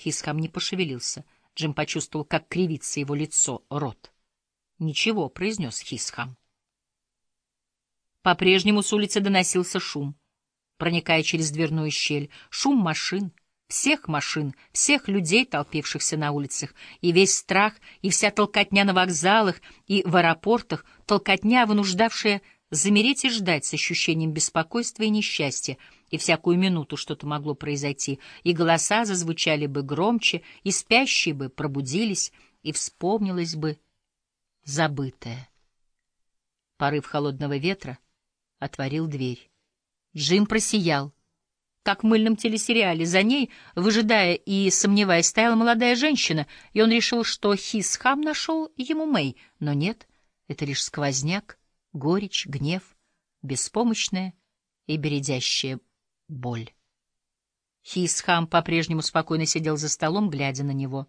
Хисхам не пошевелился. Джим почувствовал, как кривится его лицо, рот. «Ничего», — произнес Хисхам. По-прежнему с улицы доносился шум, проникая через дверную щель. Шум машин, всех машин, всех людей, толпившихся на улицах, и весь страх, и вся толкотня на вокзалах и в аэропортах, толкотня, вынуждавшая замереть и ждать с ощущением беспокойства и несчастья, и всякую минуту что-то могло произойти, и голоса зазвучали бы громче, и спящие бы пробудились, и вспомнилось бы забытое. Порыв холодного ветра отворил дверь. Джим просиял как в мыльном телесериале. За ней, выжидая и сомневаясь, стояла молодая женщина, и он решил, что Хисхам нашел ему Мэй. Но нет, это лишь сквозняк, горечь, гнев, беспомощная и бередящая боль. Хисхам по-прежнему спокойно сидел за столом, глядя на него.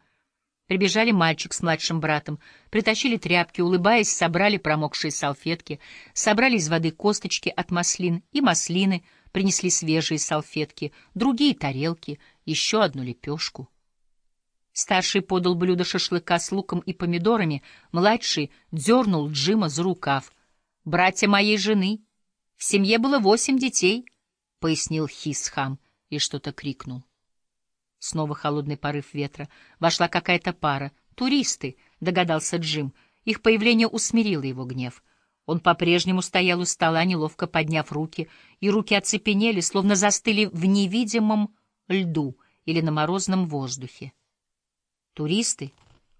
Прибежали мальчик с младшим братом, притащили тряпки, улыбаясь, собрали промокшие салфетки, собрали из воды косточки от маслин и маслины — принесли свежие салфетки, другие тарелки, еще одну лепешку. Старший подал блюдо шашлыка с луком и помидорами, младший дернул Джима за рукав. «Братья моей жены. В семье было восемь детей», — пояснил Хисхам и что-то крикнул. Снова холодный порыв ветра. Вошла какая-то пара. «Туристы», — догадался Джим. Их появление усмирило его гнев — он по-прежнему стоял у стола, неловко подняв руки, и руки оцепенели, словно застыли в невидимом льду или на морозном воздухе. Туристы,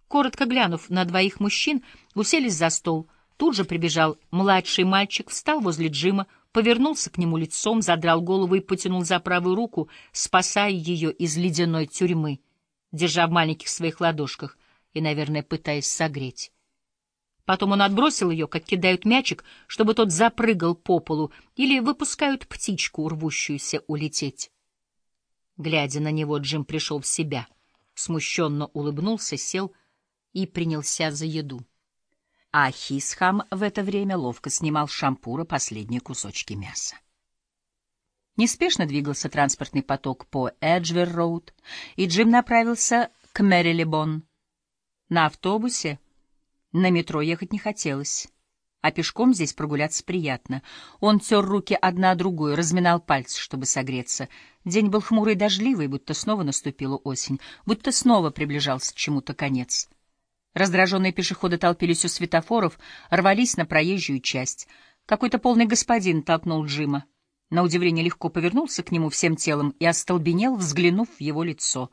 коротко глянув на двоих мужчин, уселись за стол. Тут же прибежал младший мальчик, встал возле Джима, повернулся к нему лицом, задрал голову и потянул за правую руку, спасая ее из ледяной тюрьмы, держа в маленьких своих ладошках и, наверное, пытаясь согреть. Потом он отбросил ее, как кидают мячик, чтобы тот запрыгал по полу, или выпускают птичку, рвущуюся улететь. Глядя на него, Джим пришел в себя, смущенно улыбнулся, сел и принялся за еду. А Хисхам в это время ловко снимал с шампура последние кусочки мяса. Неспешно двигался транспортный поток по Эджвер-роуд, и Джим направился к Мэрилибон. На автобусе на метро ехать не хотелось, а пешком здесь прогуляться приятно. Он тер руки одна другую, разминал пальцы, чтобы согреться. День был хмурый и дождливый, будто снова наступила осень, будто снова приближался к чему-то конец. Раздраженные пешеходы толпились у светофоров, рвались на проезжую часть. Какой-то полный господин толкнул Джима. На удивление легко повернулся к нему всем телом и остолбенел, взглянув в его лицо.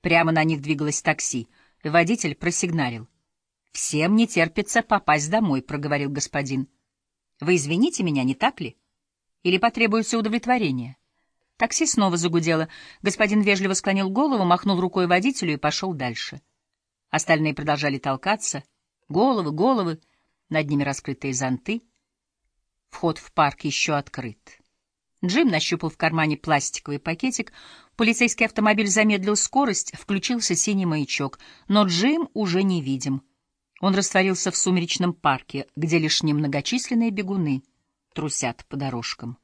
Прямо на них двигалось такси. Водитель просигналил. «Всем не терпится попасть домой», — проговорил господин. «Вы извините меня, не так ли? Или потребуется удовлетворение?» Такси снова загудело. Господин вежливо склонил голову, махнул рукой водителю и пошел дальше. Остальные продолжали толкаться. Головы, головы, над ними раскрытые зонты. Вход в парк еще открыт. Джим нащупал в кармане пластиковый пакетик. Полицейский автомобиль замедлил скорость, включился синий маячок, но Джим уже не видим. Он растворился в сумеречном парке, где лишь немногочисленные бегуны трусят по дорожкам.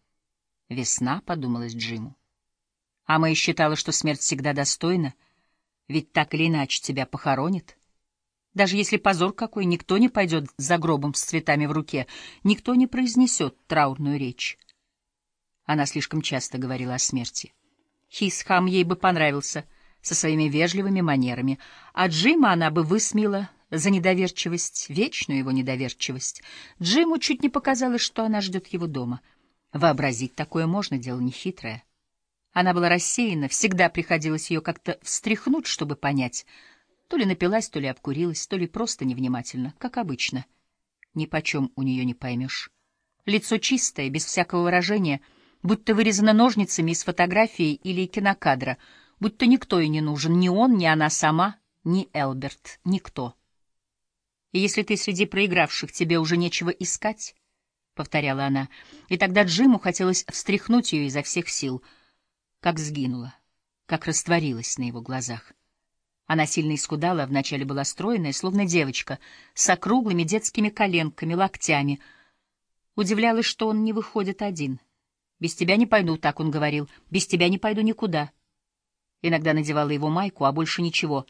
«Весна», — подумалось Джиму. А Мэй считала, что смерть всегда достойна, ведь так или иначе тебя похоронит. Даже если позор какой, никто не пойдет за гробом с цветами в руке, никто не произнесет траурную речь. Она слишком часто говорила о смерти. Хисхам ей бы понравился со своими вежливыми манерами, а Джима она бы высмеяла за недоверчивость, вечную его недоверчивость. Джиму чуть не показалось, что она ждет его дома. Вообразить такое можно, дело нехитрое. Она была рассеяна, всегда приходилось ее как-то встряхнуть, чтобы понять. То ли напилась, то ли обкурилась, то ли просто невнимательно, как обычно. Ни почем у нее не поймешь. Лицо чистое, без всякого выражения, будто вырезано ножницами из фотографии или кинокадра, будто никто и не нужен, ни он, ни она сама, ни Элберт, никто. И если ты среди проигравших, тебе уже нечего искать, — повторяла она, и тогда Джиму хотелось встряхнуть ее изо всех сил, как сгинула, как растворилась на его глазах. Она сильно искудала, вначале была стройная, словно девочка, с округлыми детскими коленками, локтями. Удивлялась, что он не выходит один. «Без тебя не пойду», — так он говорил, — «без тебя не пойду никуда». Иногда надевала его майку, а больше ничего.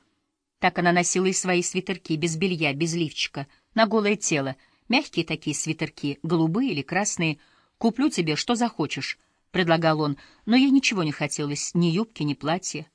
Так она носила и свои свитерки, без белья, без лифчика, на голое тело. Мягкие такие свитерки, голубые или красные. «Куплю тебе, что захочешь», — предлагал он, — но ей ничего не хотелось, ни юбки, ни платья.